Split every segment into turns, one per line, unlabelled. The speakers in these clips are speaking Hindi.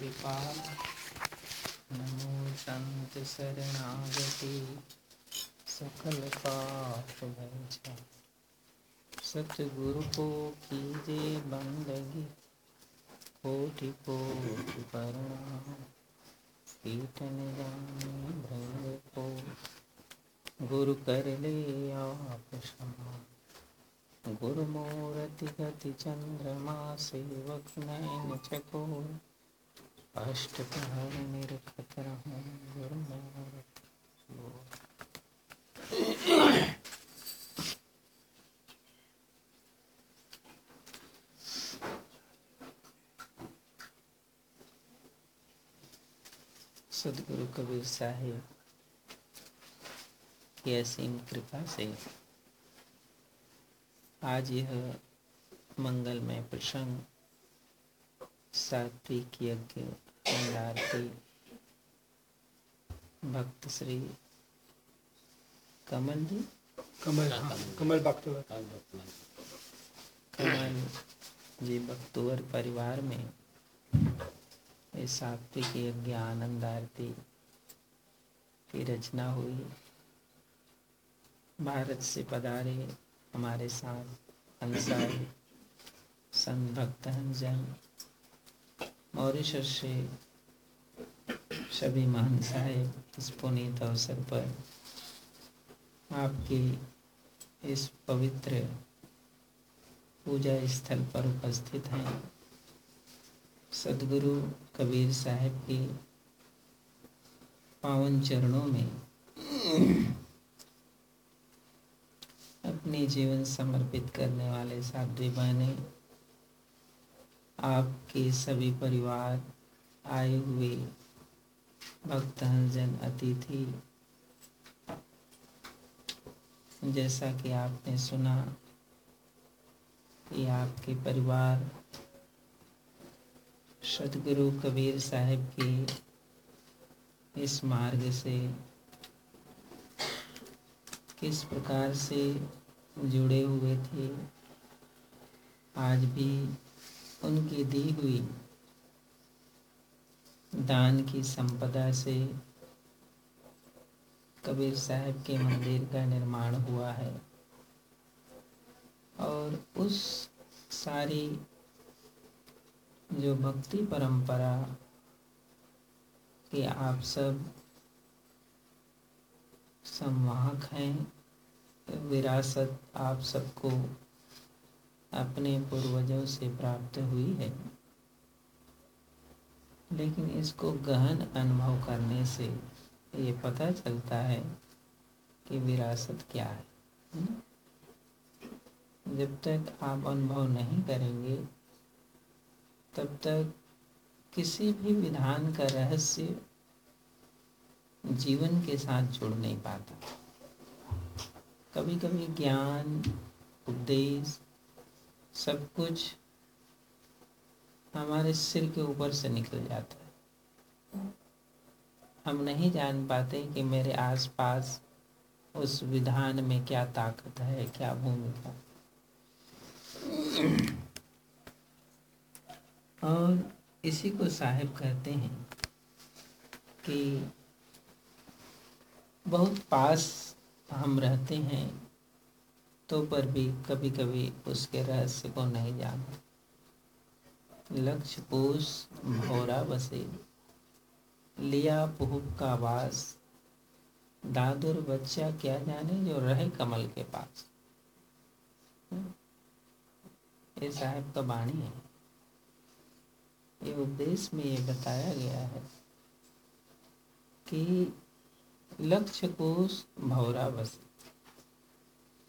कृपा नमो संत शरणागति। सकल पाप भंजा सतगुरु को कीजे बंदगी। कोटि कोटि प्रणाम कीटन जाने भंग को। गुरु कर ले आप गुरु मूर्ति गति चंद्रमा सेवक नैन चकोर। अष्ट पहर निरखत रहूँ गुरु मूर्ति सदगुरु कबीर साहिब की असीम कृपा से आज यह मंगलमय प्रसंग सात्विक यज्ञ आरती भक्त श्री कमल जी।
कमल हाँ, कमल बख्तवर
कमल जी भक्तवर परिवार में इस सात्विक यज्ञ आनंद आरती की रचना हुई। भारत से पधारे हमारे साथ अंसारी संत भक्त जन। मॉरिशस से सभी महान साहेब इस पुनीत अवसर पर आपकी इस पवित्र पूजा स्थल पर उपस्थित हैं। सदगुरु कबीर साहब के पावन चरणों में अपने जीवन समर्पित करने वाले साध्वी बहने आपके सभी परिवार आए हुए भक्त जन अतिथि, जैसा कि आपने सुना कि आपके परिवार सदगुरु कबीर साहब के इस मार्ग से किस प्रकार से जुड़े हुए थे, आज भी उनकी दी हुई दान की संपदा से कबीर साहब के मंदिर का निर्माण हुआ है। और उस सारी जो भक्ति परंपरा के आप सब संवाहक हैं, विरासत आप सबको अपने पूर्वजों से प्राप्त हुई है। लेकिन इसको गहन अनुभव करने से ये पता चलता है कि विरासत क्या है जब तक आप अनुभव नहीं करेंगे, तब तक किसी भी विधान का रहस्य जीवन के साथ जुड़ नहीं पाता। कभी कभी ज्ञान, उपदेश सब कुछ हमारे सिर के ऊपर से निकल जाता है। हम नहीं जान पाते कि मेरे आसपास उस विधान में क्या ताकत है, क्या भूमिका और इसी को साहेब कहते हैं कि बहुत पास हम रहते हैं तो पर भी कभी कभी उसके रहस्य को नहीं जाना। लक्ष्य पोष भौरा बसे। लिया पुहब का वास। दादुर बच्चा क्या जाने जो रहे कमल के पास। ये साहेब का बाणी है। ये उपदेश में ये बताया गया है कि लक्ष्य कोष, भौरा बस।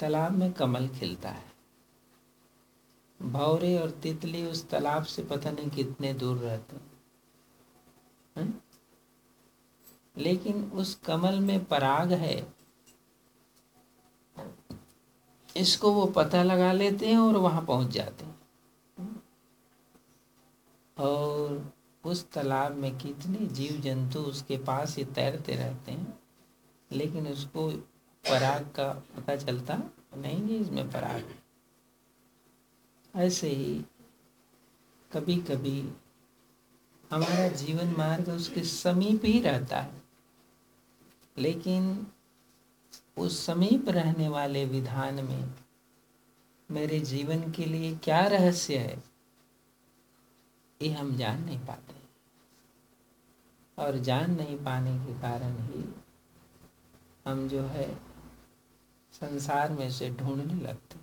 तालाब में कमल खिलता है। भौरे और तितली उस तालाब से पता नहीं कितने दूर रहते हैं। लेकिन उस कमल में पराग है। इसको वो पता लगा लेते हैं और वहाँ पहुँच जाते हैं। और उस तालाब में कितने जीव जंतु उसके पास ही तैरते रहते हैं, लेकिन उसको पराग का पता चलता? नहीं कि इसमें पराग ऐसे ही कभी कभी हमारा जीवन मार्ग उसके समीप ही रहता है। लेकिन उस समीप रहने वाले विधान में मेरे जीवन के लिए क्या रहस्य है, ये हम जान नहीं पाते। और जान नहीं पाने के कारण ही हम जो है संसार में से ढूँढने लगते।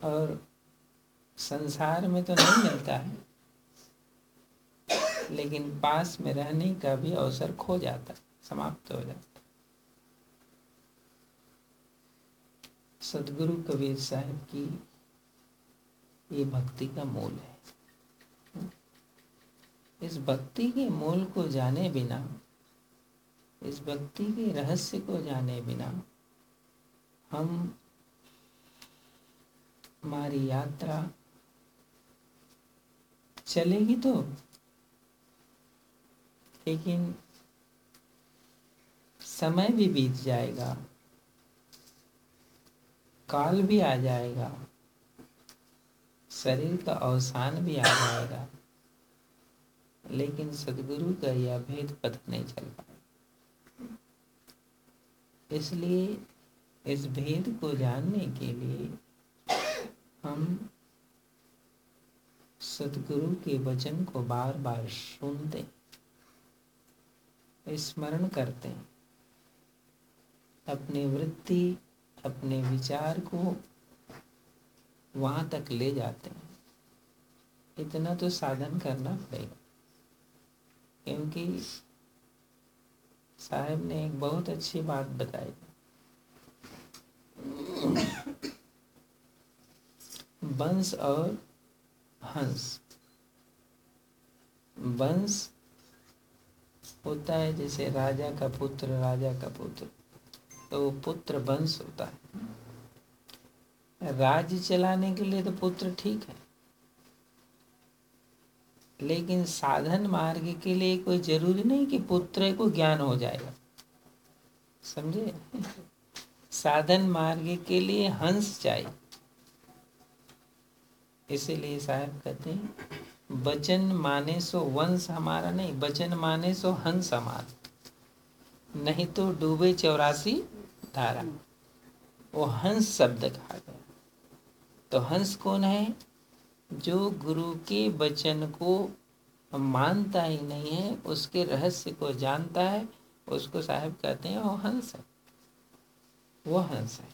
और संसार में तो नहीं मिलता है, लेकिन पास में रहने का भी अवसर खो जाता, समाप्त हो जाता। सदगुरु कबीर साहब की ये भक्ति का मूल है। इस भक्ति के मूल को जाने बिना इस भक्ति के रहस्य को जाने बिना हम हमारी यात्रा चलेगी तो लेकिन समय भी बीत जाएगा, काल भी आ जाएगा, शरीर का अवसान भी आ जाएगा, लेकिन सदगुरु का यह भेद पथ नहीं चल पाए इसलिए इस भेद को जानने के लिए हम सदगुरु के वचन को बार बार सुनते स्मरण करते हैं, अपनी वृत्ति, अपने विचार को वहाँ तक ले जाते हैं। इतना तो साधन करना पड़ेगा, क्योंकि साहब ने एक बहुत अच्छी बात बताई। वंश और हंस। वंश होता है जैसे राजा का पुत्र, राजा का पुत्र। तो पुत्र वंश होता है। राज्य चलाने के लिए तो पुत्र ठीक है। लेकिन साधन मार्ग के लिए कोई ज़रूरी नहीं कि पुत्र को ज्ञान हो जाएगा। समझे? साधन मार्ग के लिए हंस चाहिए। इसीलिए साहब कहते हैं बचन माने सो वंश हमारा नहीं बचन माने सो हंस हमारा। नहीं तो डूबे चौरासी धारा। वो हंस शब्द कहा गया। तो हंस कौन है? जो गुरु के वचन को मानता ही नहीं है, उसके रहस्य को जानता है, उसको साहब कहते हैं, वो हंस है। वो हंस है।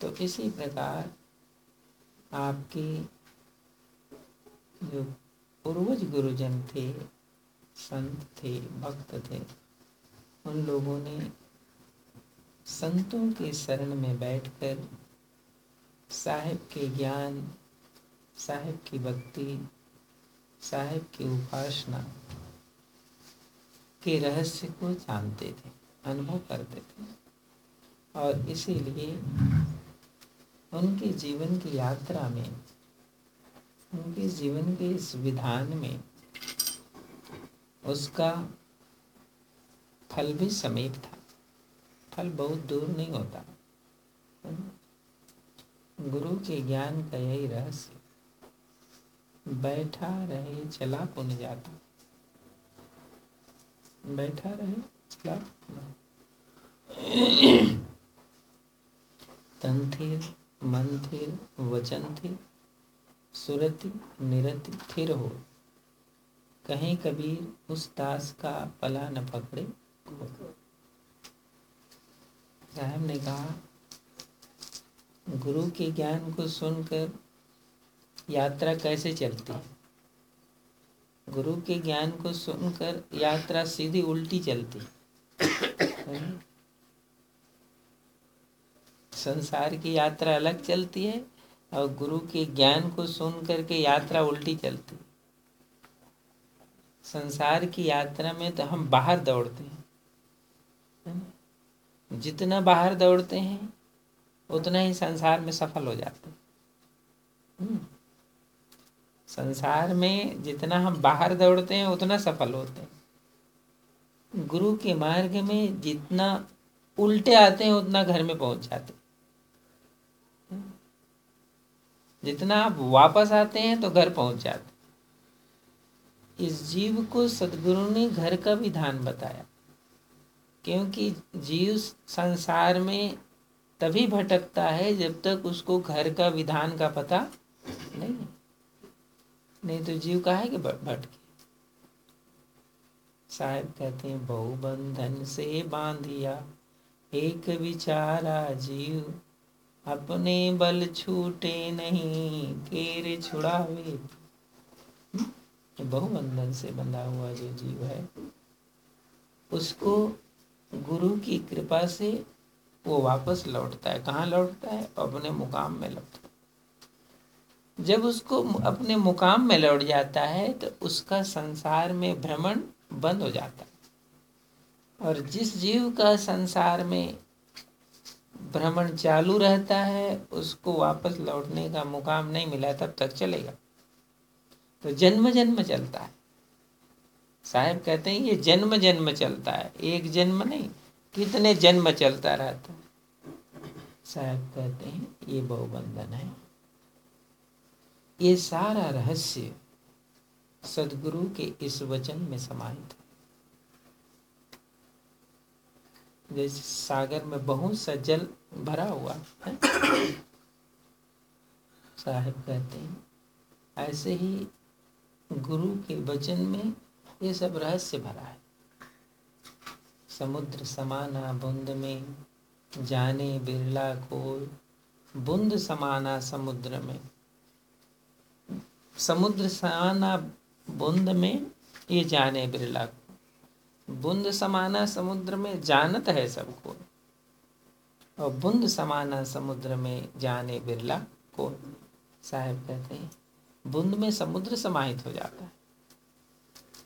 तो इसी प्रकार आपके जो पूर्वज गुरुजन थे, संत थे, भक्त थे, उन लोगों ने संतों के शरण में बैठकर साहिब के ज्ञान साहिब की भक्ति, साहिब की उपासना के रहस्य को जानते थे, अनुभव करते थे। और इसीलिए उनके जीवन की यात्रा में, उनके जीवन के इस विधान में उसका फल भी समीप था। फल बहुत दूर नहीं होता। गुरु के ज्ञान का यही रहस्य। बैठा रहे, चला पुन जाता? बैठा रहे, चला तन थिर, मन थिर, वचन थिर, सुरति, निरति थिर हो। कहीं कबीर उस दास का पला न पकड़े। साहब ने कहा, गुरु के ज्ञान को सुनकर यात्रा कैसे चलती? है गुरु के ज्ञान को सुनकर यात्रा सीधी उल्टी चलती। संसार की यात्रा अलग चलती है और गुरु के ज्ञान को सुन करके यात्रा उल्टी चलती। संसार की यात्रा में तो हम बाहर दौड़ते हैं। जितना बाहर दौड़ते हैं, उतना ही संसार में सफल हो जाते हम्म। संसार में जितना हम बाहर दौड़ते हैं, उतना सफल होते हैं। गुरु के मार्ग में जितना उल्टे आते हैं, उतना घर में पहुँच जाते हैं। जितना आप वापस आते हैं तो घर पहुँच जाते इस जीव को सदगुरु ने घर का विधान बताया, क्योंकि जीव संसार में तभी भटकता है जब तक उसको घर का विधान का पता नहीं है। नहीं तो जीव का है कि भटके? साहब कहते हैं, बहु बंधन से बांधिया, एक विचारा जीव, अपने बल छूटे नहीं, केर छुड़ावे। बहु बंधन से बंधा हुआ जो जीव है, उसको गुरु की कृपा से वो वापस लौटता है। कहाँ लौटता है? अपने मुकाम में लौटता है। जब उसको अपने मुकाम में लौट जाता है तो उसका संसार में भ्रमण बंद हो जाता है। और जिस जीव का संसार में भ्रमण चालू रहता है, उसको वापस लौटने का मुकाम नहीं मिला, तब तक चलेगा। तो जन्म जन्म चलता है। साहब कहते हैं, ये जन्म जन्म चलता है, एक जन्म नहीं, कितने जन्म चलता रहता है। साहब कहते हैं, ये बहुबंधन है। ये सारा रहस्य सदगुरु के इस वचन में समाहित है। जैसे सागर में बहुत सा जल भरा हुआ है। साहेब कहते हैं, ऐसे ही गुरु के वचन में ये सब रहस्य भरा है। समुद्र समाना बुंद में, जाने बिरला को बुंद समाना समुद्र में। समुद्र समाना बुंद में ये जाने बिरला। को बुंद समाना समुद्र में जानत है सबको, और बुंद समाना समुद्र में जाने बिरला को साहेब कहते हैं, बुंद में समुद्र समाहित हो जाता है।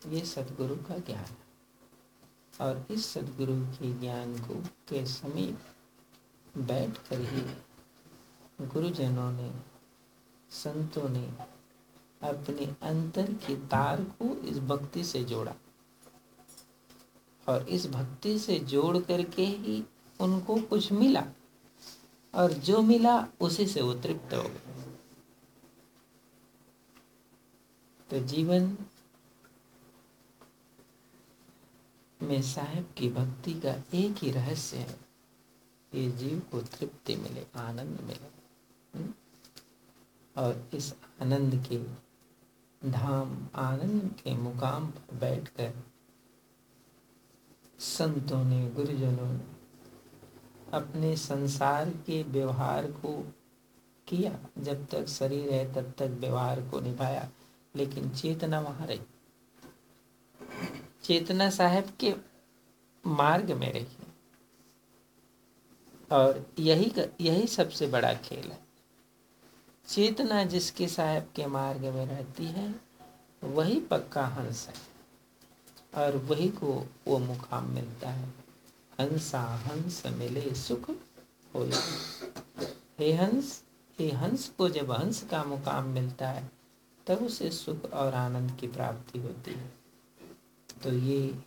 ये सदगुरु का ज्ञान है, और इस सदगुरु के ज्ञान को के समीप बैठ कर ही गुरुजनों ने, संतों ने अपने अंतर की तार को इस भक्ति से जोड़ा। और इस भक्ति से जोड़ करके ही उनको कुछ मिला। और जो मिला, उसी से वो तृप्त हो गए। तो जीवन में साहेब की भक्ति का एक ही रहस्य है। कि जीव को तृप्ति मिले, आनंद मिले। हम्म? और इस आनंद के धाम आनंद के मुकाम पर बैठकर संतों ने, गुरुजनों ने अपने संसार के व्यवहार को किया। जब तक शरीर है, तब तक व्यवहार को निभाया। लेकिन चेतना वहाँ रही। चेतना साहब के मार्ग में रही। और यही यही सबसे बड़ा खेल है। चेतना जिसके साहब के मार्ग में रहती है, वही पक्का हंस है। और वही को वो मुकाम मिलता है। हंसा हंस मिले सुख हो हे हंस हे हंस को जब हंस का मुकाम मिलता है, तब उसे सुख और आनंद की प्राप्ति होती है। तो ये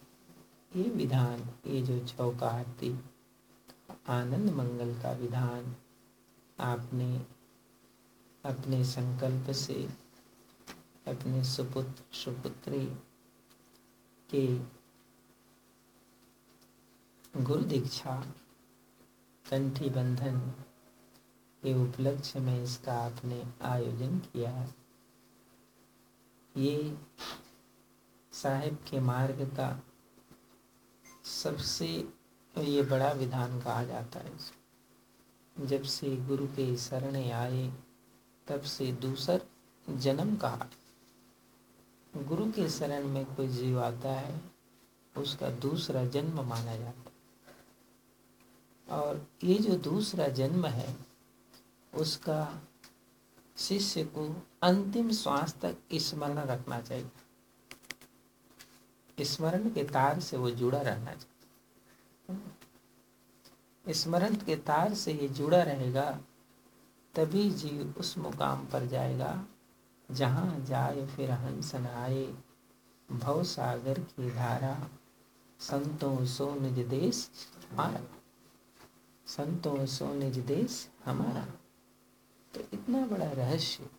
ये विधान, ये जो चौकाती आनंद मंगल का विधान आपने अपने संकल्प से, अपने सुपुत्र, सुपुत्री के गुरु दीक्षा, कंठी बंधन के उपलक्ष्य में इसका आपने आयोजन किया है। ये साहेब के मार्ग का सबसे, ये बड़ा विधान कहा जाता है। जब से गुरु के शरण आए तब से दूसर जन्म कहा। गुरु के शरण में कोई जीव आता है, उसका दूसरा जन्म माना जाता है। और ये जो दूसरा जन्म है, उसका शिष्य को अंतिम श्वास तक स्मरण रखना चाहिए। स्मरण के तार से वो जुड़ा रहना चाहिए। स्मरण के तार से ये जुड़ा रहेगा तभी जीव उस मुकाम पर जाएगा, जहाँ जाए फिर हंस आए। भव सागर की धारा, संतों सो निज देश हमारा। संतों सो निज देश हमारा। तो इतना बड़ा रहस्य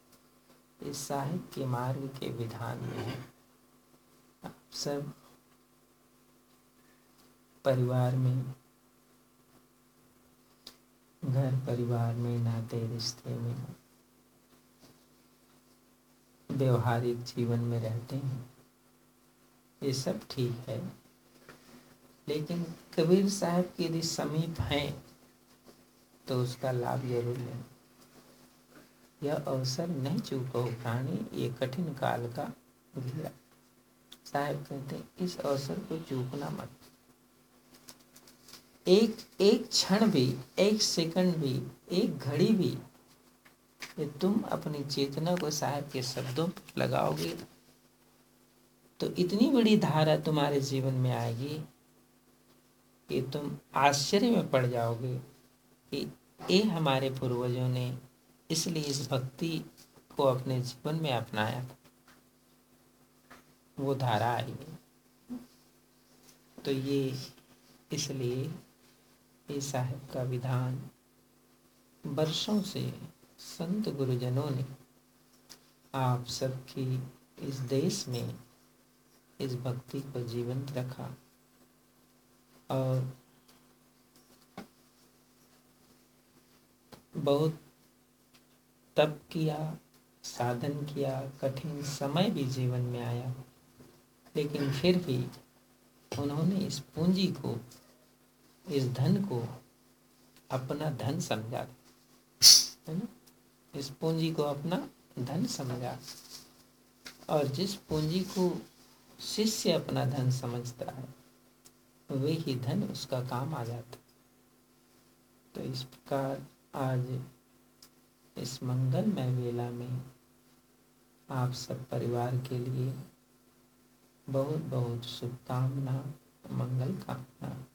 इस साहित्य के मार्ग के विधान में है। आप सब परिवार में घर परिवार में, नाते, रिश्ते में, व्यवहारिक जीवन में रहते हैं। ये सब ठीक है। लेकिन कबीर साहब के यदि समीप हैं तो उसका लाभ ज़रूर लें। यह अवसर नहीं चूको प्राणी, ये कठिन काल का घेरा। साहब कहते हैं, इस अवसर को चूकना मत। एक एक क्षण भी, एक सेकंड भी, एक घड़ी भी, ये तुम अपनी चेतना को साहब के शब्दों पर लगाओगे तो इतनी बड़ी धारा तुम्हारे जीवन में आएगी कि तुम आश्चर्य में पड़ जाओगे कि ये हमारे पूर्वजों ने इसलिए इस भक्ति को अपने जीवन में अपनाया वो धारा है। तो ये इसलिए ये साहिब का विधान। वर्षों से संत गुरुजनों ने आप सबकी इस देश में इस भक्ति को जीवंत रखा और बहुत तप किया, साधन किया, कठिन समय भी जीवन में आया, लेकिन फिर भी उन्होंने इस पूंजी को इस धन को अपना धन समझा है ना? इस पूंजी को अपना धन समझा। और जिस पूंजी को शिष्य अपना धन समझता है वे ही धन उसका काम आ जाता तो इस प्रकार आज इस मंगलमय वेला में आप सब परिवार के लिए बहुत बहुत शुभकामना, मंगल कामना।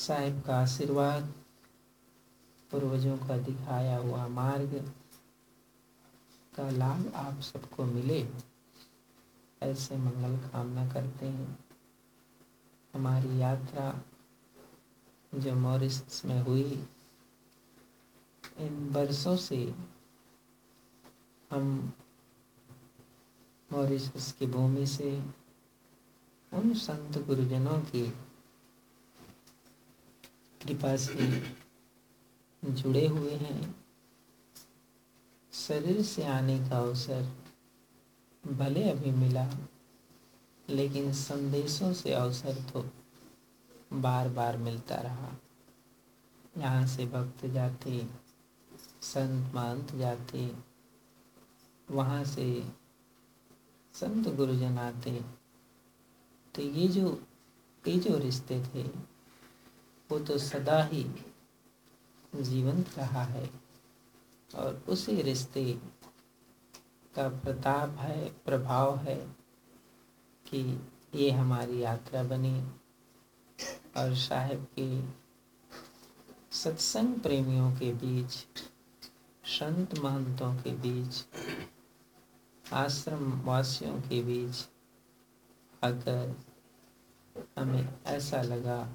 साहिब का आशीर्वाद, पूर्वजों का दिखाया हुआ मार्ग का लाभ आप सबको मिले। ऐसे मंगल कामना करते हैं। हमारी यात्रा जो मॉरिस में हुई, इन वर्षों से हम मॉरिशस की भूमि से उन संत गुरुजनों की कृपा से जुड़े हुए हैं। शरीर से आने का अवसर भले अभी मिला, लेकिन संदेशों से अवसर तो बार बार मिलता रहा। यहाँ से भक्त जाते, संत महंत जाते, वहाँ से संत गुरुजन आते। तो ये जो ये जो रिश्ते थे वो तो सदा ही जीवंत रहा है और उसी रिश्ते का प्रताप है, प्रभाव है कि ये हमारी यात्रा बनी और साहेब के सत्संग प्रेमियों के बीच, संत महंतों के बीच, आश्रम वासियों के बीच आकर हमें ऐसा लगा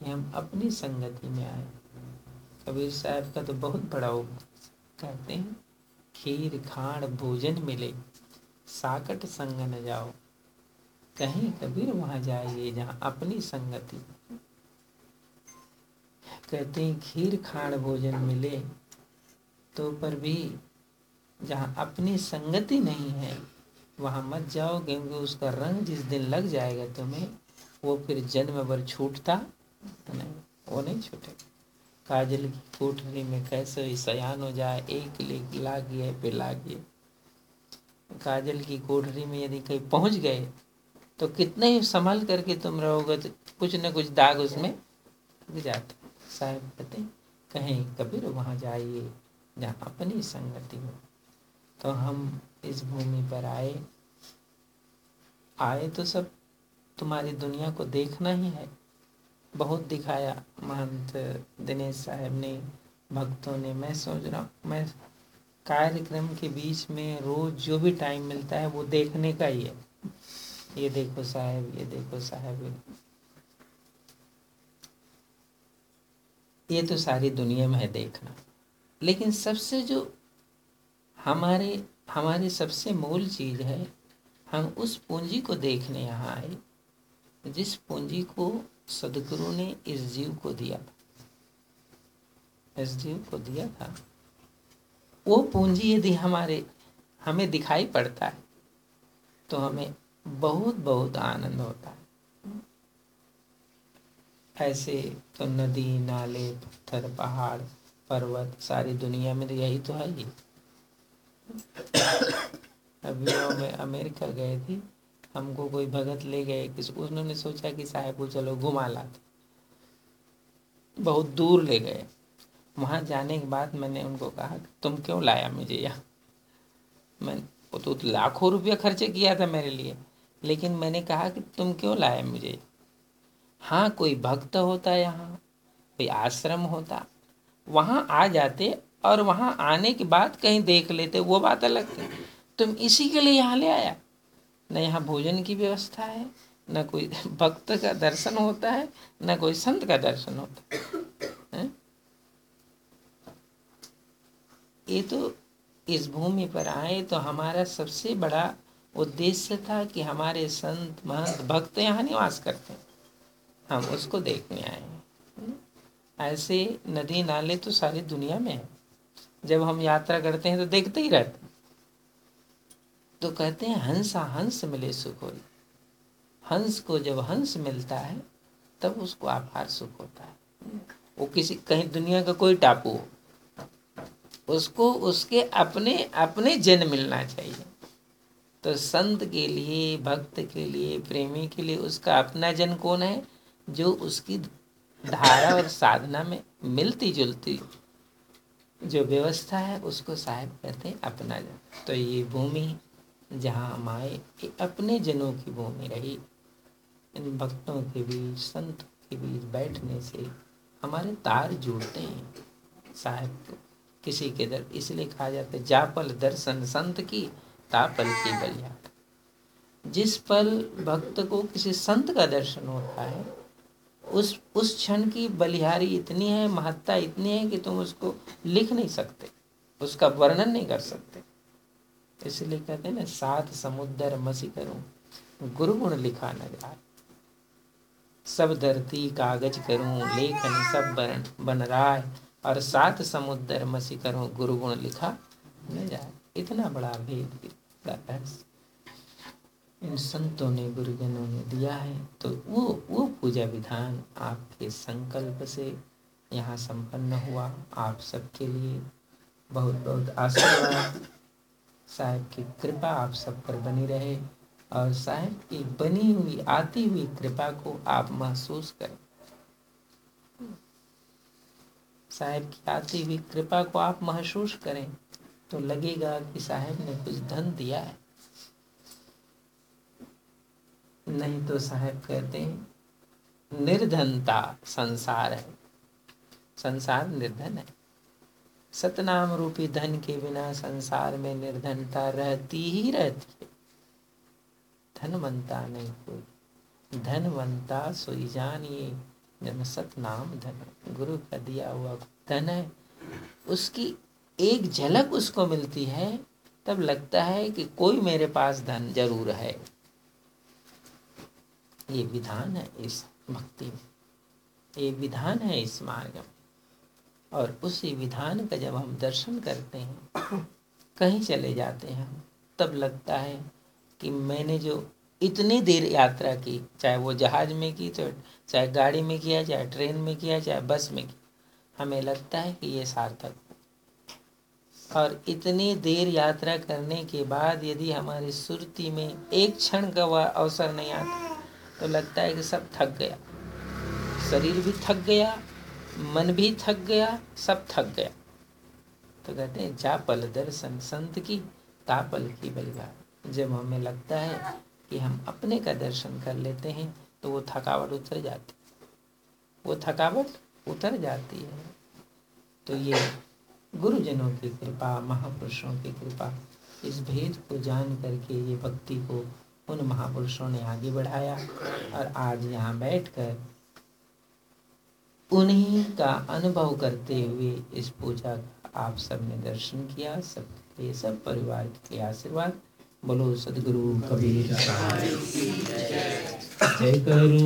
कि हम अपनी संगति में आए। कबीर साहब का तो बहुत बड़ा कहते हैं, खीर खाण भोजन मिले, साकट संग न जाओ। कहीं, कबीर, वहाँ जाइए जहाँ अपनी संगति। कहते हैं, खीर खाण भोजन मिले तो पर भी जहाँ अपनी संगति नहीं है, वहाँ मत जाओ, क्योंकि उसका रंग जिस दिन लग जाएगा तुम्हें, वो फिर जन्म भर छूटता। नहीं वो नहीं छूटेगा काजल की कोठरी में कैसे सयान हो जाए, एक लेक लागिए फिर लागिए काजल की कोठरी में यदि कहीं पहुँच गए तो कितने ही संभल करके तुम रहोगे तो कुछ न कुछ दाग उसमें जाते। साहब कहते, कहीं कबीर वहाँ जाइए, जहाँ अपनी संगति हो। तो हम इस भूमि पर आए। आए तो सब तुम्हारी दुनिया को देखना ही है। बहुत दिखाया महंत दिनेश साहब ने, भक्तों ने। मैं सोच रहा हूँ, मैं कार्यक्रम के बीच में रोज जो भी टाइम मिलता है, वो देखने का ही है। ये देखो साहब, ये देखो साहब। ये तो सारी दुनिया में है देखना। लेकिन सबसे जो हमारे, हमारी सबसे मूल चीज़ है, हम उस पूंजी को देखने यहाँ आए, जिस पूंजी को सदगुरु ने इस जीव को दिया था। इस जीव को दिया था। वो पूंजी यदि हमारे, हमें दिखाई पड़ता है तो हमें बहुत बहुत आनंद होता है। ऐसे तो नदी, नाले, पत्थर, पहाड़, पर्वत, सारी दुनिया में तो यही तो है ही। अभी में अमेरिका गए थे। हमको कोई भगत ले गए, किस उन्होंने सोचा कि साहेब को चलो घुमा लाते बहुत दूर ले गए। वहाँ जाने के बाद मैंने उनको कहा, तुम क्यों लाया मुझे यहाँ? मैं, वो तो लाखों रुपया खर्चे किया था मेरे लिए। लेकिन मैंने कहा कि तुम क्यों लाए मुझे? हाँ कोई भक्त होता यहाँ, कोई आश्रम होता। वहाँ आ जाते और वहाँ आने के बाद कहीं देख लेते, वो बात अलग थी। तुम इसी के लिए यहाँ ले आया? न यहाँ भोजन की व्यवस्था है, न कोई भक्त का दर्शन होता है, न कोई संत का दर्शन होता है। ये तो इस भूमि पर आए तो हमारा सबसे बड़ा उद्देश्य था कि हमारे संत, महंत, भक्त यहाँ निवास करते हैं। हम उसको देखने आए हैं। ऐसे नदी नाले तो सारी दुनिया में है। जब हम यात्रा करते हैं तो देखते ही रहते तो कहते हैं, हंसा हंस मिले सुख हो हंस को जब हंस मिलता है, तब उसको आभार सुख होता है। वो किसी, कहीं दुनिया का कोई टापू हो, उसको, उसके अपने अपने जन मिलना चाहिए। तो संत के लिए, भक्त के लिए, प्रेमी के लिए उसका अपना जन कौन है? जो उसकी धारा और साधना में मिलती जुलती जो व्यवस्था है, उसको साहेब कहते हैं अपना जन। तो ये भूमि जहाँ ये अपने जनों की भूमि रही। इन भक्तों के बीच, संतों के बीच बैठने से हमारे तार जुड़ते हैं। साहेब को किसी के दर इसलिए कहा जाता है, जापल दर्शन संत की, तापल की बलिया। जिस पल भक्त को किसी संत का दर्शन होता है, उस उस क्षण की बलिहारी इतनी है, महत्ता इतनी है कि तुम उसको लिख नहीं सकते, उसका वर्णन नहीं कर सकते। इसलिए कहते हैं ना, सात समुद्र मसी करूँ गुरु गुण लिखा न जाए। सब धरती कागज़ करूँ, लेखन सब बन बन राय, और सात समुद्र मसी करूँ गुरु गुण लिखा न जाए। इतना बड़ा भेद इन संतों ने, गुरुजनों ने दिया है तो वो वो पूजा विधान आपके संकल्प से यहाँ संपन्न हुआ। आप सबके लिए बहुत बहुत आशीर्वाद। साहेब की कृपा आप सब पर बनी रहे और साहेब की बनी हुई, आती हुई कृपा को आप महसूस करें। साहेब की आती हुई कृपा को आप महसूस करें तो लगेगा कि साहेब ने कुछ धन दिया है। नहीं तो साहेब कहते हैं, निर्धनता संसार है। संसार निर्धन है। सतनाम रूपी धन के बिना संसार में निर्धनता रहती ही रहती है। धनवंता नहीं कोई। धनवंता सोई जानिए। जन सतनाम धन गुरु का दिया हुआ धन है। उसकी एक झलक उसको मिलती है। तब लगता है कि कोई मेरे पास धन ज़रूर है। ये विधान है इस भक्ति में। ये विधान है इस मार्ग में। और उसी विधान का जब हम दर्शन करते हैं, कहीं चले जाते हैं, तब लगता है कि मैंने जो इतनी देर यात्रा की, चाहे वो जहाज़ में की तो चाहे गाड़ी में किया, चाहे ट्रेन में किया, चाहे बस में किया, हमें लगता है कि ये सार्थक और इतनी देर यात्रा करने के बाद यदि हमारी सुरती में एक क्षण का वह अवसर नहीं आता तो लगता है कि सब थक गया। शरीर भी थक गया मन भी थक गया, सब थक गया। तो कहते हैं, जा पल दर्शन संत की तापल की बलिया जब हमें लगता है कि हम अपने का दर्शन कर लेते हैं तो वो थकावट उतर जाती वो थकावट उतर जाती है। तो ये गुरुजनों की कृपा, महापुरुषों की कृपा, इस भेद को जान करके ये भक्ति को उन महापुरुषों ने आगे बढ़ाया और आज यहाँ बैठकर उन्हीं का अनुभव करते हुए इस पूजा का आप सबने दर्शन किया, सबके ये सब परिवार के लिए आशीर्वाद। बोलो, सदगुरु कबीर जय करू